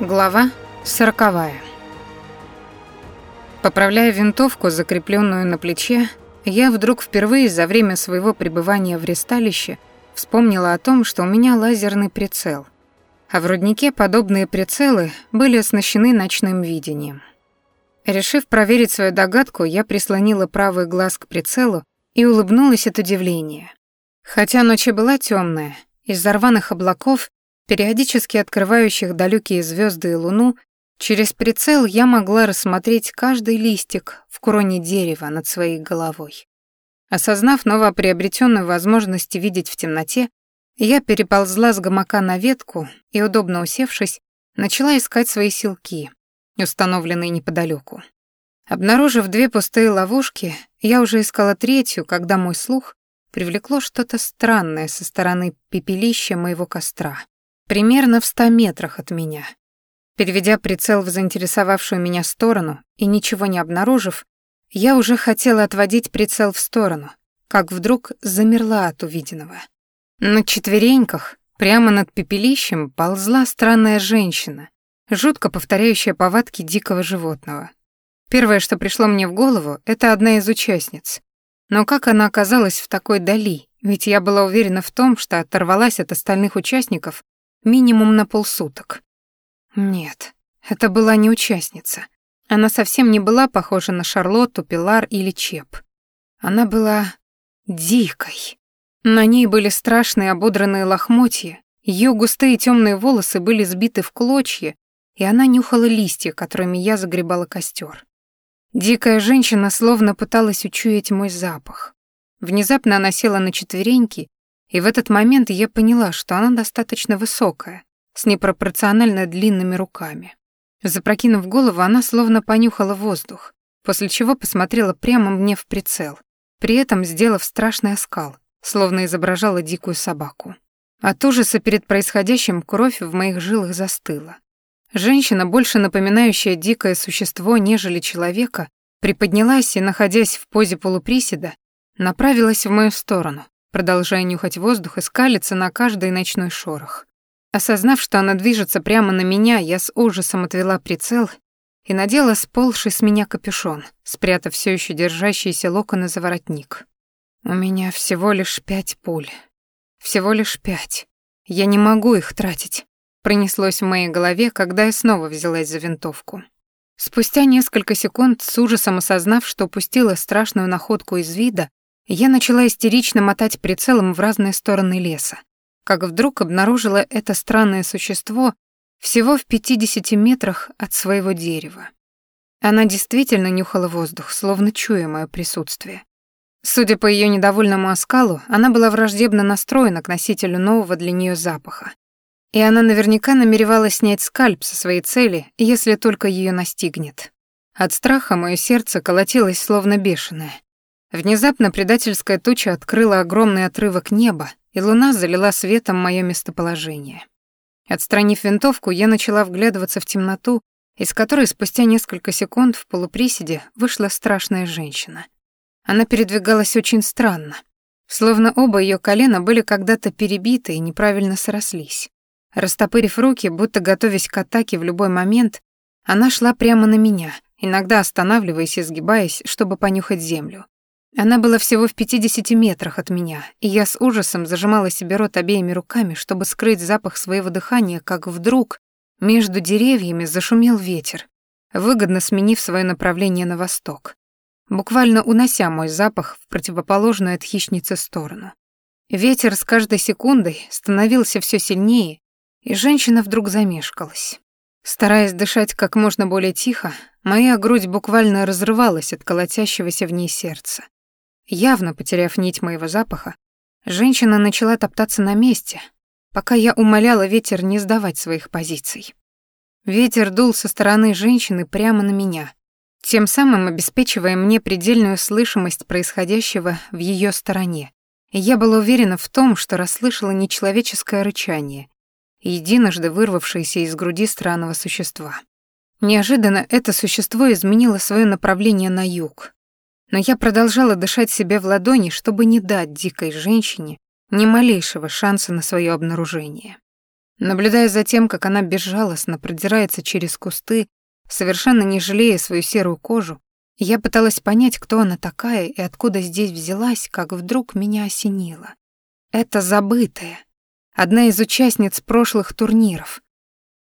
Глава сороковая. Поправляя винтовку, закрепленную на плече, я вдруг впервые за время своего пребывания в ресталище вспомнила о том, что у меня лазерный прицел, а в руднике подобные прицелы были оснащены ночным видением. Решив проверить свою догадку, я прислонила правый глаз к прицелу и улыбнулась от удивления. Хотя ночь была темная, из-за рваных облаков периодически открывающих далекие звезды и луну, через прицел я могла рассмотреть каждый листик в кроне дерева над своей головой. Осознав новоприобретенную возможность видеть в темноте, я переползла с гамака на ветку и, удобно усевшись, начала искать свои силки, установленные неподалеку. Обнаружив две пустые ловушки, я уже искала третью, когда мой слух привлекло что-то странное со стороны пепелища моего костра примерно в ста метрах от меня. Переведя прицел в заинтересовавшую меня сторону и ничего не обнаружив, я уже хотела отводить прицел в сторону, как вдруг замерла от увиденного. На четвереньках, прямо над пепелищем, ползла странная женщина, жутко повторяющая повадки дикого животного. Первое, что пришло мне в голову, это одна из участниц. Но как она оказалась в такой дали? Ведь я была уверена в том, что оторвалась от остальных участников минимум на полсуток. Нет, это была не участница. Она совсем не была похожа на Шарлотту, Пилар или Чеп. Она была дикой. На ней были страшные ободранные лохмотья, ее густые темные волосы были сбиты в клочья, и она нюхала листья, которыми я загребала костер. Дикая женщина словно пыталась учуять мой запах. Внезапно она села на четвереньки и в этот момент я поняла, что она достаточно высокая, с непропорционально длинными руками. Запрокинув голову, она словно понюхала воздух, после чего посмотрела прямо мне в прицел, при этом сделав страшный оскал, словно изображала дикую собаку. От ужаса перед происходящим кровь в моих жилах застыла. Женщина, больше напоминающая дикое существо, нежели человека, приподнялась и, находясь в позе полуприседа, направилась в мою сторону, продолжая нюхать воздух и скалиться на каждый ночной шорох. Осознав, что она движется прямо на меня, я с ужасом отвела прицел и надела сползший с меня капюшон, спрятав все еще держащиеся локоны за воротник. У меня всего лишь пять пуль. Всего лишь пять. Я не могу их тратить. Пронеслось в моей голове, когда я снова взялась за винтовку. Спустя несколько секунд, с ужасом осознав, что упустила страшную находку из вида, я начала истерично мотать прицелом в разные стороны леса, как вдруг обнаружила это странное существо всего в 50 метрах от своего дерева. Она действительно нюхала воздух, словно чуя мое присутствие. Судя по ее недовольному оскалу, она была враждебно настроена к носителю нового для нее запаха. И она наверняка намеревалась снять скальп со своей цели, если только ее настигнет. От страха мое сердце колотилось словно бешеное. Внезапно предательская туча открыла огромный отрывок неба, и луна залила светом мое местоположение. Отстранив винтовку, я начала вглядываться в темноту, из которой спустя несколько секунд в полуприседе вышла страшная женщина. Она передвигалась очень странно, словно оба ее колена были когда-то перебиты и неправильно срослись. Растопырив руки, будто готовясь к атаке в любой момент, она шла прямо на меня, иногда останавливаясь и сгибаясь, чтобы понюхать землю. Она была всего в 50 метрах от меня, и я с ужасом зажимала себе рот обеими руками, чтобы скрыть запах своего дыхания, как вдруг между деревьями зашумел ветер, выгодно сменив свое направление на восток, буквально унося мой запах в противоположную от хищницы сторону. Ветер с каждой секундой становился все сильнее, и женщина вдруг замешкалась. Стараясь дышать как можно более тихо, моя грудь буквально разрывалась от колотящегося в ней сердца. Явно потеряв нить моего запаха, женщина начала топтаться на месте, пока я умоляла ветер не сдавать своих позиций. Ветер дул со стороны женщины прямо на меня, тем самым обеспечивая мне предельную слышимость происходящего в ее стороне. Я была уверена в том, что расслышала нечеловеческое рычание, единожды вырвавшееся из груди странного существа. Неожиданно это существо изменило свое направление на юг, но я продолжала дышать себе в ладони, чтобы не дать дикой женщине ни малейшего шанса на свое обнаружение. Наблюдая за тем, как она безжалостно продирается через кусты, совершенно не жалея свою серую кожу, я пыталась понять, кто она такая и откуда здесь взялась, как вдруг меня осенило. Это забытая, одна из участниц прошлых турниров.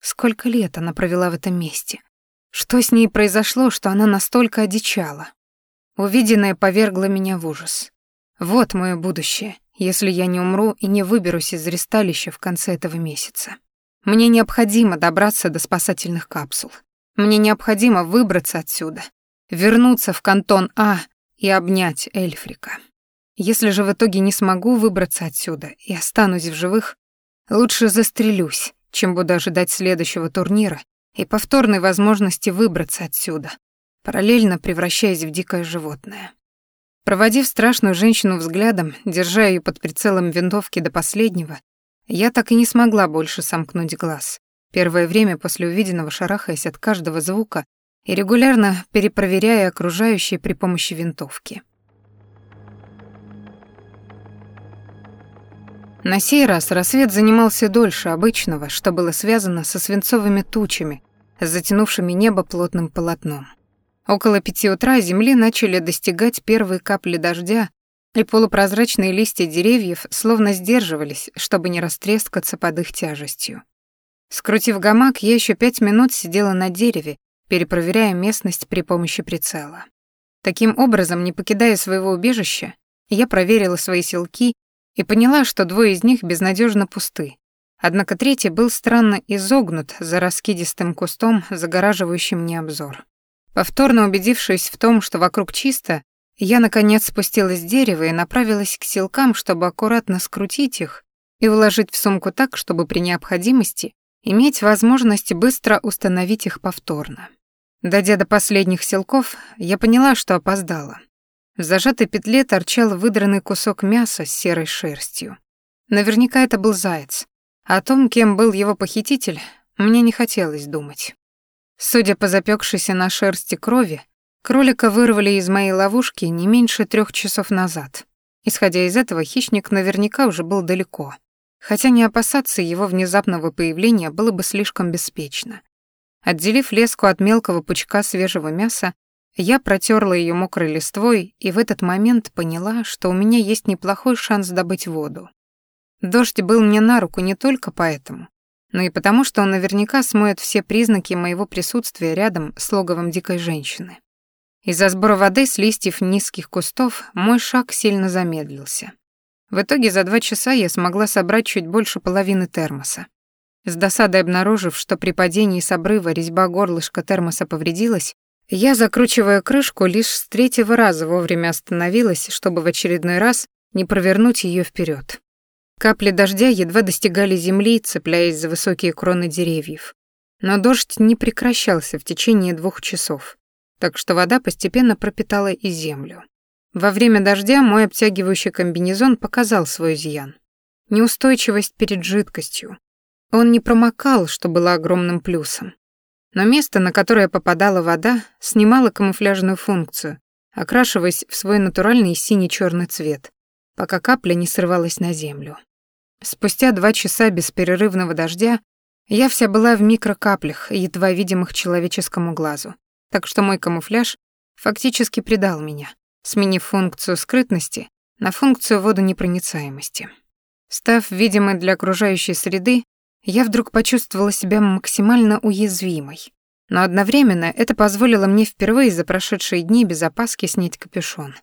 Сколько лет она провела в этом месте? Что с ней произошло, что она настолько одичала? Увиденное повергло меня в ужас. Вот мое будущее, если я не умру и не выберусь из ресталища в конце этого месяца. Мне необходимо добраться до спасательных капсул. Мне необходимо выбраться отсюда, вернуться в кантон А и обнять Эльфрика. Если же в итоге не смогу выбраться отсюда и останусь в живых, лучше застрелюсь, чем буду ожидать следующего турнира и повторной возможности выбраться отсюда, параллельно превращаясь в дикое животное. Проводив страшную женщину взглядом, держа ее под прицелом винтовки до последнего, я так и не смогла больше сомкнуть глаз. Первое время после увиденного шарахаясь от каждого звука и регулярно перепроверяя окружающие при помощи винтовки. На сей раз рассвет занимался дольше обычного, что было связано со свинцовыми тучами, затянувшими небо плотным полотном. Около пяти утра земли начали достигать первые капли дождя, и полупрозрачные листья деревьев словно сдерживались, чтобы не растрескаться под их тяжестью. Скрутив гамак, я еще пять минут сидела на дереве, перепроверяя местность при помощи прицела. Таким образом, не покидая своего убежища, я проверила свои селки и поняла, что двое из них безнадежно пусты. Однако третий был странно изогнут за раскидистым кустом, загораживающим мне обзор. Повторно убедившись в том, что вокруг чисто, я, наконец, спустилась с дерева и направилась к селкам, чтобы аккуратно скрутить их и уложить в сумку так, чтобы при необходимости иметь возможность быстро установить их повторно. Дойдя до последних селков, я поняла, что опоздала. В зажатой петле торчал выдранный кусок мяса с серой шерстью. Наверняка это был заяц. О том, кем был его похититель, мне не хотелось думать. Судя по запекшейся на шерсти крови, кролика вырвали из моей ловушки не меньше трех часов назад. Исходя из этого, хищник наверняка уже был далеко. Хотя не опасаться его внезапного появления было бы слишком беспечно. Отделив леску от мелкого пучка свежего мяса, я протерла ее мокрой листвой и в этот момент поняла, что у меня есть неплохой шанс добыть воду. Дождь был мне на руку не только поэтому, но и потому, что он наверняка смоет все признаки моего присутствия рядом с логовом дикой женщины. Из-за сбора воды с листьев низких кустов мой шаг сильно замедлился. В итоге за два часа я смогла собрать чуть больше половины термоса. С досадой обнаружив, что при падении с обрыва резьба горлышка термоса повредилась, я, закручивая крышку, лишь с третьего раза вовремя остановилась, чтобы в очередной раз не провернуть ее вперед. Капли дождя едва достигали земли, цепляясь за высокие кроны деревьев. Но дождь не прекращался в течение двух часов, так что вода постепенно пропитала и землю. Во время дождя мой обтягивающий комбинезон показал свой изъян. Неустойчивость перед жидкостью, он не промокал, что было огромным плюсом. Но место, на которое попадала вода, снимало камуфляжную функцию, окрашиваясь в свой натуральный сине черный цвет, пока капля не срывалась на землю. Спустя два часа бесперерывного дождя я вся была в микрокаплях, едва видимых человеческому глазу, так что мой камуфляж фактически предал меня, сменив функцию скрытности на функцию водонепроницаемости. Став видимой для окружающей среды, я вдруг почувствовала себя максимально уязвимой. Но одновременно это позволило мне впервые за прошедшие дни без опаски снять капюшон.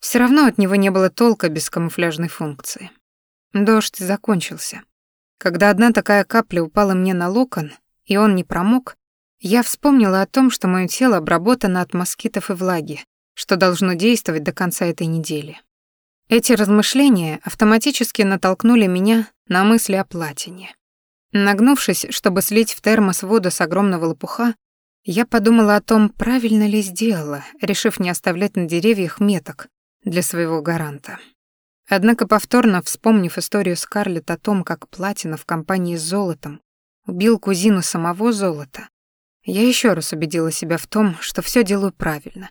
Все равно от него не было толка без камуфляжной функции. Дождь закончился. Когда одна такая капля упала мне на локон, и он не промок, я вспомнила о том, что мое тело обработано от москитов и влаги, что должно действовать до конца этой недели. Эти размышления автоматически натолкнули меня на мысли о платине. Нагнувшись, чтобы слить в термос воду с огромного лопуха, я подумала о том, правильно ли сделала, решив не оставлять на деревьях меток для своего гаранта. Однако повторно вспомнив историю Скарлетт о том, как Платина в компании с золотом убил кузину самого золота, я еще раз убедила себя в том, что все делаю правильно.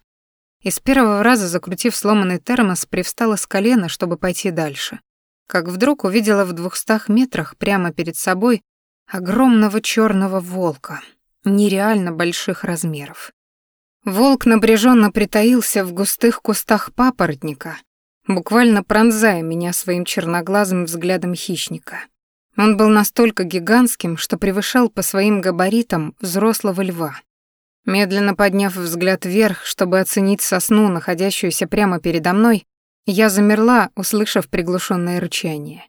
И с первого раза, закрутив сломанный термос, привстала с колена, чтобы пойти дальше. Как вдруг увидела в двухстах метрах прямо перед собой огромного черного волка, нереально больших размеров. Волк напряженно притаился в густых кустах папоротника, буквально пронзая меня своим черноглазым взглядом хищника. Он был настолько гигантским, что превышал по своим габаритам взрослого льва. Медленно подняв взгляд вверх, чтобы оценить сосну, находящуюся прямо передо мной, я замерла, услышав приглушенное рычание.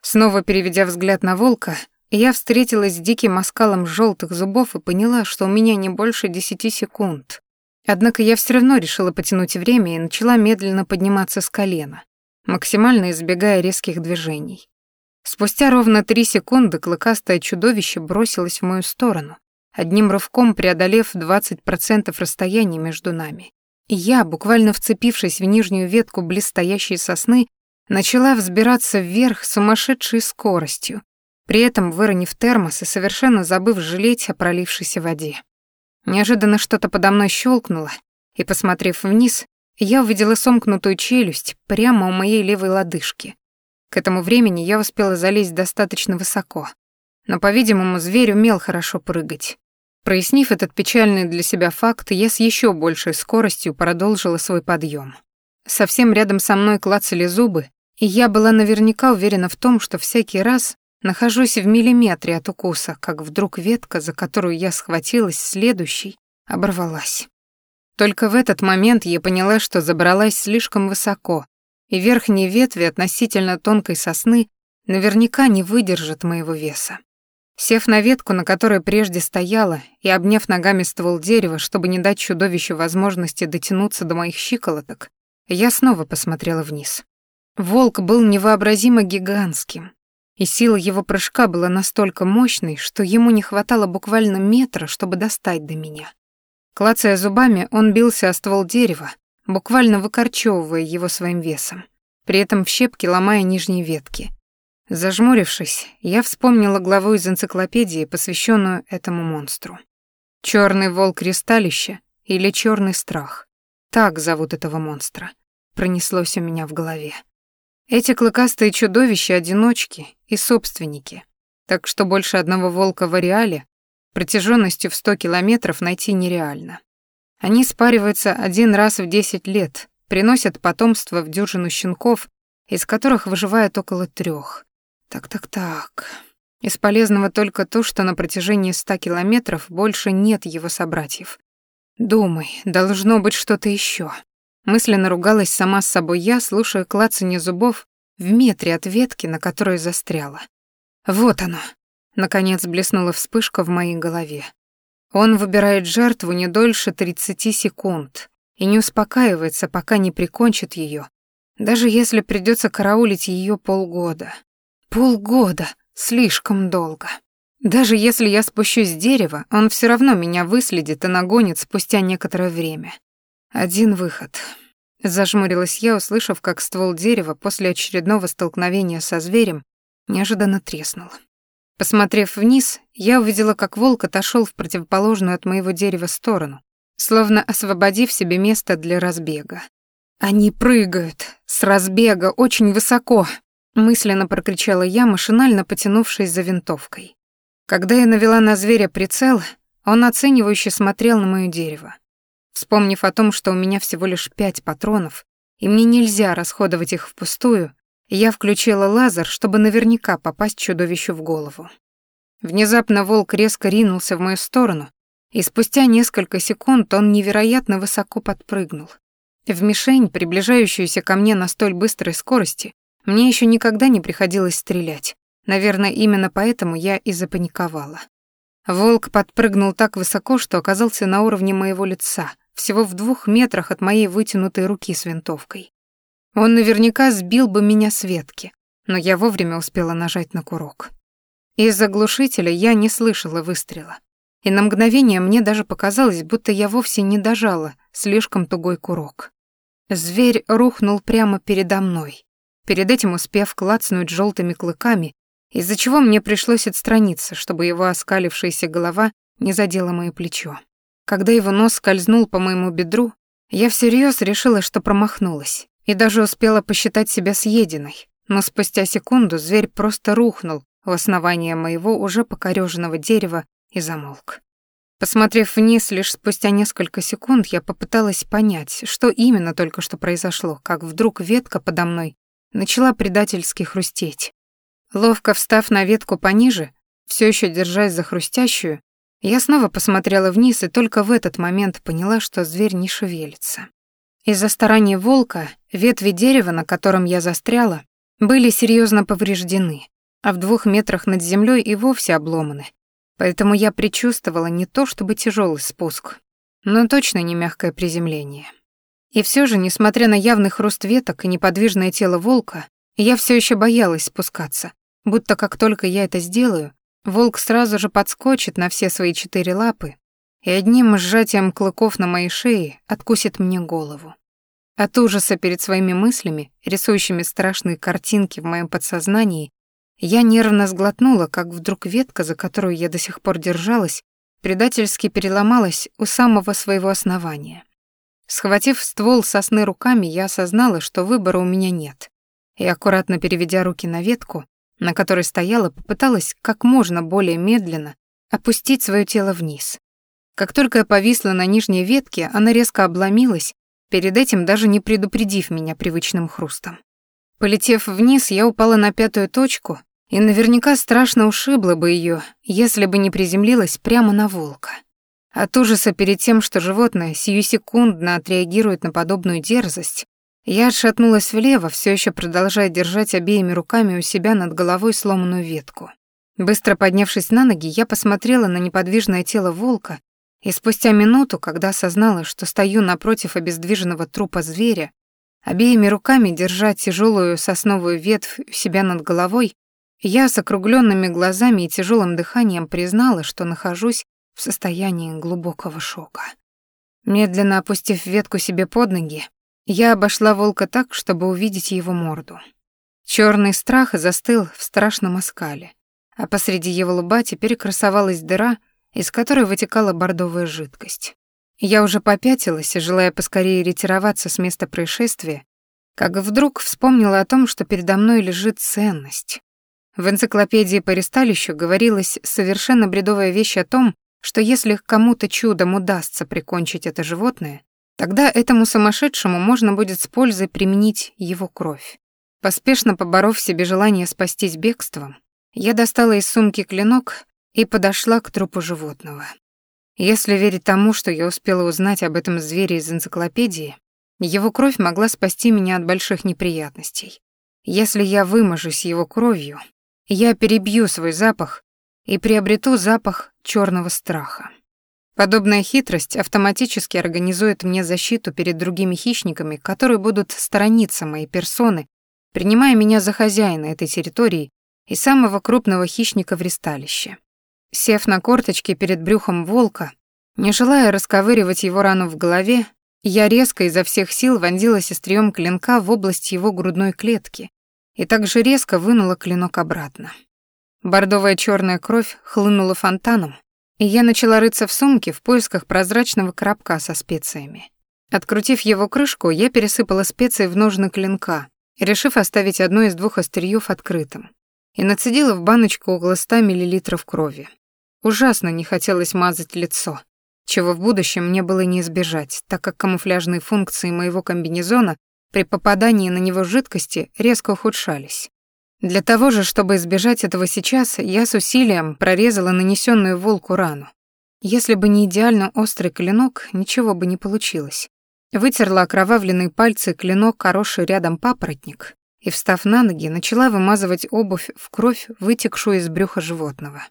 Снова переведя взгляд на волка, я встретилась с диким оскалом желтых зубов и поняла, что у меня не больше десяти секунд. Однако я все равно решила потянуть время и начала медленно подниматься с колена, максимально избегая резких движений. Спустя ровно три секунды клыкастое чудовище бросилось в мою сторону, одним рывком преодолев 20% расстояния между нами. И я, буквально вцепившись в нижнюю ветку близстоящей сосны, начала взбираться вверх сумасшедшей скоростью, при этом выронив термос и совершенно забыв жалеть о пролившейся воде. Неожиданно что-то подо мной щелкнуло, и, посмотрев вниз, я увидела сомкнутую челюсть прямо у моей левой лодыжки. К этому времени я успела залезть достаточно высоко, но, по-видимому, зверь умел хорошо прыгать. Прояснив этот печальный для себя факт, я с еще большей скоростью продолжила свой подъем. Совсем рядом со мной клацали зубы, и я была наверняка уверена в том, что всякий раз нахожусь в миллиметре от укуса, как вдруг ветка, за которую я схватилась следующей, оборвалась. Только в этот момент я поняла, что забралась слишком высоко, и верхние ветви относительно тонкой сосны наверняка не выдержат моего веса. Сев на ветку, на которой прежде стояла, и обняв ногами ствол дерева, чтобы не дать чудовищу возможности дотянуться до моих щиколоток, я снова посмотрела вниз. Волк был невообразимо гигантским, и сила его прыжка была настолько мощной, что ему не хватало буквально метра, чтобы достать до меня. Клацая зубами, он бился о ствол дерева, буквально выкорчевывая его своим весом, при этом в щепки ломая нижние ветки. Зажмурившись, я вспомнила главу из энциклопедии, посвященную этому монстру. Черный волк ресталища или черный страх. Так зовут этого монстра. Пронеслось у меня в голове. Эти клыкастые чудовища — одиночки и собственники. Так что больше одного волка в ареале протяженностью в 100 километров найти нереально. Они спариваются один раз в 10 лет, приносят потомство в дюжину щенков, из которых выживает около трех. Так-так-так. Из полезного только то, что на протяжении ста километров больше нет его собратьев. Думай, должно быть что-то еще. Мысленно ругалась сама с собой я, слушая клацанье зубов в метре от ветки, на которой застряла. Вот оно. Наконец блеснула вспышка в моей голове. Он выбирает жертву не дольше 30 секунд и не успокаивается, пока не прикончит ее, даже если придется караулить ее полгода. Полгода. Слишком долго. Даже если я спущусь с дерева, он все равно меня выследит и нагонит спустя некоторое время. Один выход. Зажмурилась я, услышав, как ствол дерева после очередного столкновения со зверем неожиданно треснул. Посмотрев вниз, я увидела, как волк отошел в противоположную от моего дерева сторону, словно освободив себе место для разбега. Они прыгают с разбега очень высоко, мысленно прокричала я, машинально потянувшись за винтовкой. Когда я навела на зверя прицел, он оценивающе смотрел на моё дерево. Вспомнив о том, что у меня всего лишь пять патронов, и мне нельзя расходовать их впустую, я включила лазер, чтобы наверняка попасть чудовищу в голову. Внезапно волк резко ринулся в мою сторону, и спустя несколько секунд он невероятно высоко подпрыгнул. В мишень, приближающуюся ко мне на столь быстрой скорости, мне еще никогда не приходилось стрелять. Наверное, именно поэтому я и запаниковала. Волк подпрыгнул так высоко, что оказался на уровне моего лица, всего в двух метрах от моей вытянутой руки с винтовкой. Он наверняка сбил бы меня с ветки, но я вовремя успела нажать на курок. Из-за глушителя я не слышала выстрела, и на мгновение мне даже показалось, будто я вовсе не дожала слишком тугой курок. Зверь рухнул прямо передо мной, перед этим успев клацнуть желтыми клыками, из-за чего мне пришлось отстраниться, чтобы его оскалившаяся голова не задела моё плечо. Когда его нос скользнул по моему бедру, я всерьез решила, что промахнулась, и даже успела посчитать себя съеденной, но спустя секунду зверь просто рухнул, у основания моего уже покорёженного дерева и замолк. Посмотрев вниз лишь спустя несколько секунд, я попыталась понять, что именно только что произошло, как вдруг ветка подо мной начала предательски хрустеть. Ловко встав на ветку пониже, все еще держась за хрустящую, я снова посмотрела вниз и только в этот момент поняла, что зверь не шевелится. Из-за старания волка ветви дерева, на котором я застряла, были серьезно повреждены, а в двух метрах над землей и вовсе обломаны. Поэтому я предчувствовала не то чтобы тяжелый спуск, но точно не мягкое приземление. И все же, несмотря на явный хруст веток и неподвижное тело волка, я все еще боялась спускаться, будто как только я это сделаю, волк сразу же подскочит на все свои четыре лапы и одним сжатием клыков на моей шее откусит мне голову. От ужаса перед своими мыслями, рисующими страшные картинки в моем подсознании, я нервно сглотнула, как вдруг ветка, за которую я до сих пор держалась, предательски переломалась у самого своего основания. Схватив ствол сосны руками, я осознала, что выбора у меня нет. И аккуратно переведя руки на ветку, на которой стояла, попыталась как можно более медленно опустить свое тело вниз. Как только я повисла на нижней ветке, она резко обломилась, перед этим даже не предупредив меня привычным хрустом. Полетев вниз, я упала на пятую точку и наверняка страшно ушибла бы ее, если бы не приземлилась прямо на волка. От ужаса перед тем, что животное сиюсекундно отреагирует на подобную дерзость, я отшатнулась влево, все еще продолжая держать обеими руками у себя над головой сломанную ветку. Быстро поднявшись на ноги, я посмотрела на неподвижное тело волка, и спустя минуту, когда осознала, что стою напротив обездвиженного трупа зверя, обеими руками держа тяжелую сосновую ветвь у себя над головой, я с округленными глазами и тяжелым дыханием признала, что нахожусь в состоянии глубокого шока. Медленно опустив ветку себе под ноги, я обошла волка так, чтобы увидеть его морду. Черный страх застыл в страшном оскале, а посреди его лба теперь красовалась дыра, из которой вытекала бордовая жидкость. Я уже попятилась, желая поскорее ретироваться с места происшествия, как вдруг вспомнила о том, что передо мной лежит ценность. В энциклопедии по ресталищу говорилась совершенно бредовая вещь о том, что если кому-то чудом удастся прикончить это животное, тогда этому сумасшедшему можно будет с пользой применить его кровь. Поспешно поборов себе желание спастись бегством, я достала из сумки клинок и подошла к трупу животного. Если верить тому, что я успела узнать об этом звере из энциклопедии, его кровь могла спасти меня от больших неприятностей. Если я выможусь его кровью, я перебью свой запах и приобрету запах черного страха. Подобная хитрость автоматически организует мне защиту перед другими хищниками, которые будут сторониться моей персоны, принимая меня за хозяина этой территории и самого крупного хищника в ристалище. Сев на корточки перед брюхом волка, не желая расковыривать его рану в голове, я резко изо всех сил вонзилась острием клинка в область его грудной клетки и также резко вынула клинок обратно. Бордовая черная кровь хлынула фонтаном, и я начала рыться в сумке в поисках прозрачного коробка со специями. Открутив его крышку, я пересыпала специи в ножны клинка, решив оставить одно из двух остриёв открытым, и нацедила в баночку около 100 мл крови. Ужасно не хотелось мазать лицо, чего в будущем мне было не избежать, так как камуфляжные функции моего комбинезона при попадании на него жидкости резко ухудшались. Для того же, чтобы избежать этого сейчас, я с усилием прорезала нанесенную волку рану. Если бы не идеально острый клинок, ничего бы не получилось. Вытерла окровавленные пальцы клинок, хороший рядом папоротник, и, встав на ноги, начала вымазывать обувь в кровь, вытекшую из брюха животного.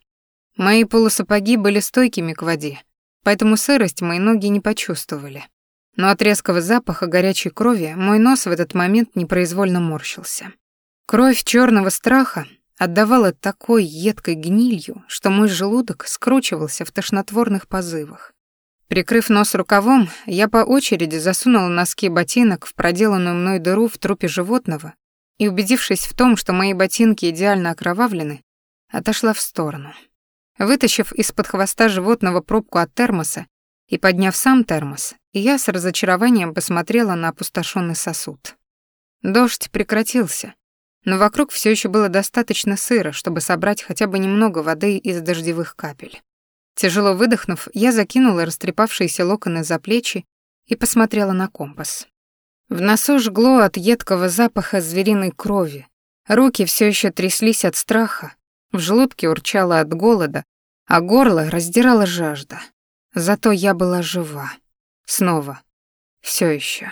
Мои полусапоги были стойкими к воде, поэтому сырость мои ноги не почувствовали. Но от резкого запаха горячей крови мой нос в этот момент непроизвольно морщился. Кровь черного страха отдавала такой едкой гнилью, что мой желудок скручивался в тошнотворных позывах. Прикрыв нос рукавом, я по очереди засунула носки ботинок в проделанную мной дыру в трупе животного и, убедившись в том, что мои ботинки идеально окровавлены, отошла в сторону. Вытащив из-под хвоста животного пробку от термоса и подняв сам термос, я с разочарованием посмотрела на опустошенный сосуд. Дождь прекратился, но вокруг все еще было достаточно сыро, чтобы собрать хотя бы немного воды из дождевых капель. Тяжело выдохнув, я закинула растрепавшиеся локоны за плечи и посмотрела на компас. В носу жгло от едкого запаха звериной крови. Руки все еще тряслись от страха, в желудке урчало от голода, а горло раздирала жажда. Зато я была жива. Снова. Все еще.